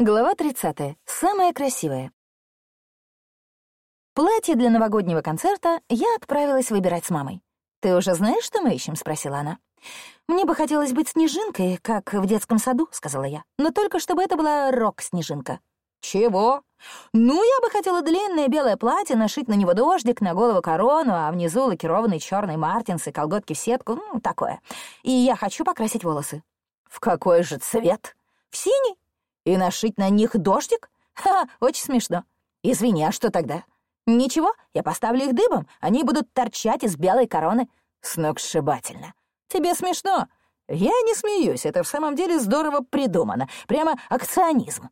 Глава 30. Самое красивое. Платье для новогоднего концерта я отправилась выбирать с мамой. «Ты уже знаешь, что мы ищем?» — спросила она. «Мне бы хотелось быть снежинкой, как в детском саду», — сказала я. «Но только чтобы это была рок-снежинка». «Чего?» «Ну, я бы хотела длинное белое платье, нашить на него дождик, на голову корону, а внизу лакированный черный мартинс и колготки в сетку, ну, такое. И я хочу покрасить волосы». «В какой же цвет?» «В синий». И нашить на них дождик? Ха, очень смешно. Извини, а что тогда? Ничего, я поставлю их дыбом, они будут торчать из белой короны. Сногсшибательно. Тебе смешно? Я не смеюсь, это в самом деле здорово придумано. Прямо акционизм.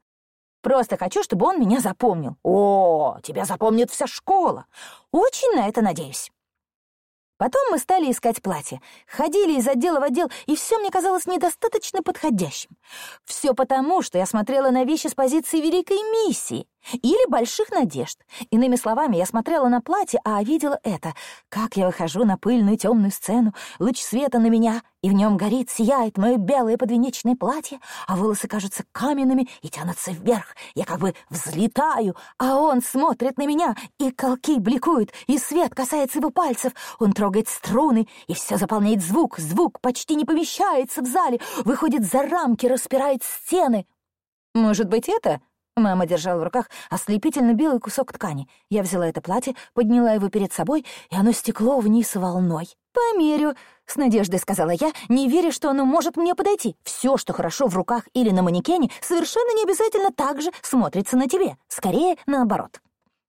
Просто хочу, чтобы он меня запомнил. О, тебя запомнит вся школа. Очень на это надеюсь. Потом мы стали искать платье, ходили из отдела в отдел, и все мне казалось недостаточно подходящим. Все потому, что я смотрела на вещи с позиции великой миссии или больших надежд. Иными словами, я смотрела на платье, а видела это. Как я выхожу на пыльную темную сцену, луч света на меня, и в нем горит, сияет мое белое подвенечное платье, а волосы кажутся каменными и тянутся вверх. Я как бы взлетаю, а он смотрит на меня, и колки бликуют, и свет касается его пальцев. Он трогает струны, и все заполняет звук. Звук почти не помещается в зале, выходит за рамки, распирает стены. Может быть, это Мама держала в руках ослепительно белый кусок ткани. Я взяла это платье, подняла его перед собой, и оно стекло вниз волной. «Померю», — с надеждой сказала я, не веря, что оно может мне подойти. Все, что хорошо в руках или на манекене, совершенно не обязательно так же смотрится на тебе. Скорее, наоборот.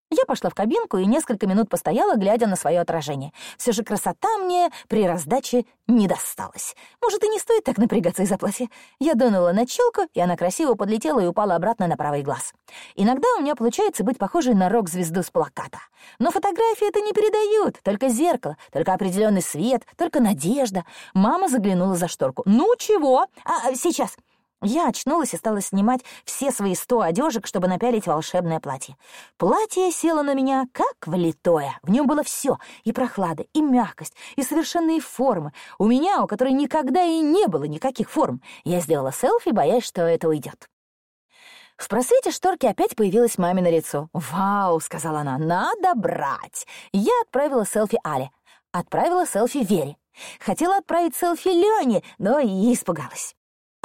Я пошла в кабинку и несколько минут постояла, глядя на свое отражение. Все же красота мне при раздаче не досталась. Может, и не стоит так напрягаться из-за платья. Я дунула на челку, и она красиво подлетела и упала обратно на правый глаз. Иногда у меня получается быть похожей на рок-звезду с плаката. Но фотографии это не передают, только зеркало, только определенный свет, только надежда. Мама заглянула за шторку. «Ну чего? А, сейчас!» Я очнулась и стала снимать все свои сто одежек, чтобы напялить волшебное платье. Платье село на меня как влитое. В нем было все: и прохлада, и мягкость, и совершенные формы. У меня, у которой никогда и не было никаких форм. Я сделала селфи, боясь, что это уйдет. В просвете шторки опять появилось мамино лицо. «Вау!» — сказала она. «Надо брать!» Я отправила селфи Але. Отправила селфи Вере. Хотела отправить селфи Лене, но и испугалась.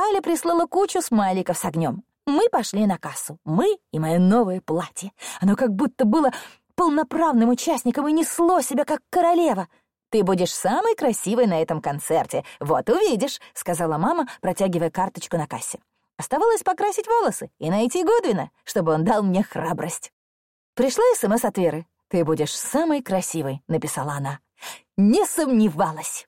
Аля прислала кучу смайликов с огнем. Мы пошли на кассу. Мы и мое новое платье. Оно как будто было полноправным участником и несло себя как королева. «Ты будешь самой красивой на этом концерте. Вот увидишь», — сказала мама, протягивая карточку на кассе. Оставалось покрасить волосы и найти Гудвина, чтобы он дал мне храбрость. Пришла СМС от Веры. «Ты будешь самой красивой», — написала она. Не сомневалась.